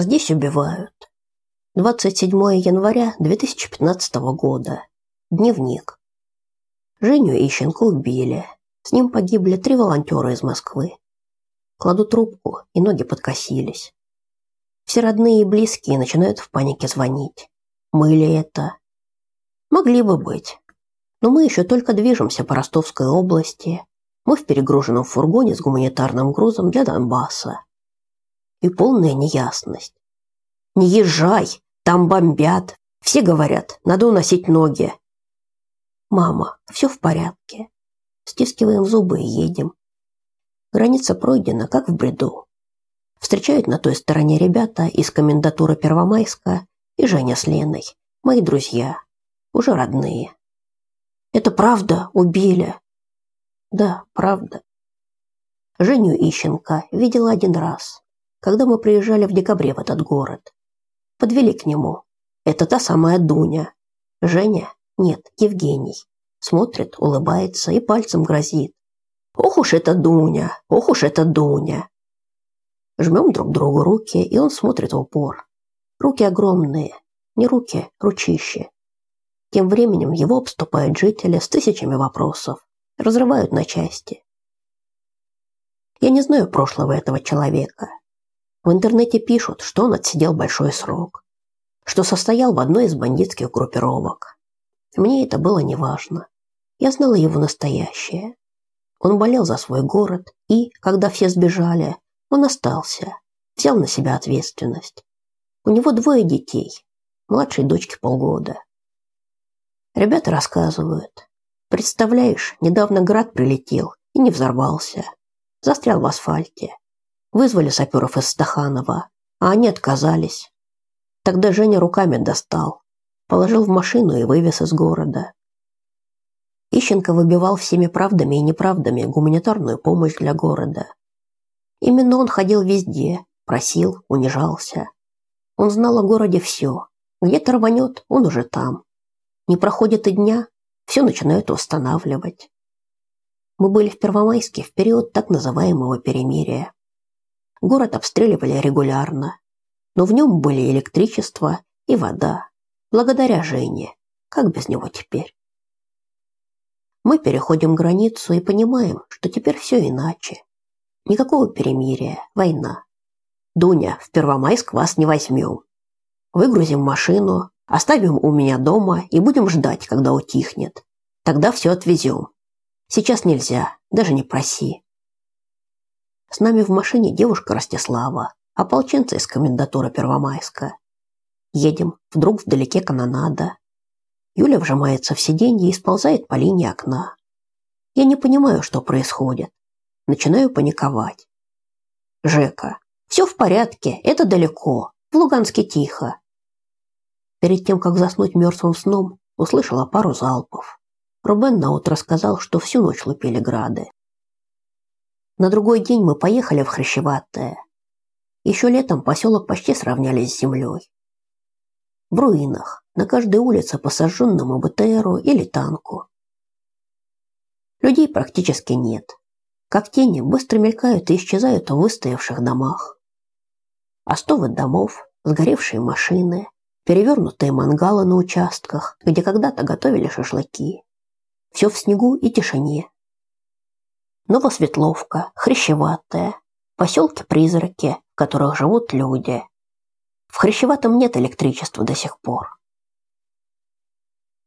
Здесь убивают. 27 января 2015 года. Дневник. Женю Ищенко убили. С ним погибли три волонтера из Москвы. Кладу трубку, и ноги подкосились. Все родные и близкие начинают в панике звонить. Мы ли это? Могли бы быть. Но мы еще только движемся по Ростовской области. Мы в перегруженном фургоне с гуманитарным грузом для Донбасса. И полная неясность. Не езжай, там бомбят. Все говорят, надо уносить ноги. Мама, все в порядке. Стискиваем зубы и едем. Граница пройдена, как в бреду. Встречают на той стороне ребята из комендатуры Первомайска и Женя с Леной, мои друзья, уже родные. Это правда, убили. Да, правда. Женю Ищенко видела один раз, когда мы приезжали в декабре в этот город. Подвели к нему. Это та самая Дуня. Женя? Нет, Евгений. Смотрит, улыбается и пальцем грозит. Ох уж это Дуня, ох уж это Дуня. Жмем друг другу руки, и он смотрит в упор. Руки огромные, не руки, ручище. Тем временем его обступают жители с тысячами вопросов, разрывают на части. Я не знаю прошлого этого человека. В интернете пишут, что он отсидел большой срок, что состоял в одной из бандитских группировок. Мне это было неважно. Я знала его настоящее. Он болел за свой город и, когда все сбежали, он остался, взял на себя ответственность. У него двое детей, младшей дочке полгода. Ребята рассказывают. Представляешь, недавно град прилетел и не взорвался. Застрял в асфальте. Вызвали саперов из Стаханова, а они отказались. Тогда Женя руками достал, положил в машину и вывез из города. Ищенко выбивал всеми правдами и неправдами гуманитарную помощь для города. Именно он ходил везде, просил, унижался. Он знал о городе все. Где-то рванет, он уже там. Не проходит и дня, все начинают восстанавливать. Мы были в Первомайске в период так называемого перемирия. Город обстреливали регулярно, но в нем были электричество и вода, благодаря Жене. Как без него теперь? Мы переходим границу и понимаем, что теперь все иначе. Никакого перемирия, война. Дуня, в Первомайск вас не возьмем. Выгрузим машину, оставим у меня дома и будем ждать, когда утихнет. Тогда все отвезем. Сейчас нельзя, даже не проси. С нами в машине девушка Ростислава, ополченцы из комендатуры Первомайска. Едем, вдруг вдалеке канонада. Юля вжимается в сиденье и сползает по линии окна. Я не понимаю, что происходит. Начинаю паниковать. Жека, все в порядке, это далеко, в Луганске тихо. Перед тем, как заснуть мертвым сном, услышала пару залпов. Рубен наутро сказал, что всю ночь лупили грады. На другой день мы поехали в Хрящеватое. Еще летом поселок почти сравнялись с землей. В руинах, на каждой улице по сожженному БТРу или танку. Людей практически нет. Как тени быстро мелькают и исчезают в выстоявших домах. Остовы домов, сгоревшие машины, перевернутые мангалы на участках, где когда-то готовили шашлыки. Все в снегу и тишине. Новосветловка, Хрящеватая, поселки-призраки, в которых живут люди. В Хрящеватом нет электричества до сих пор.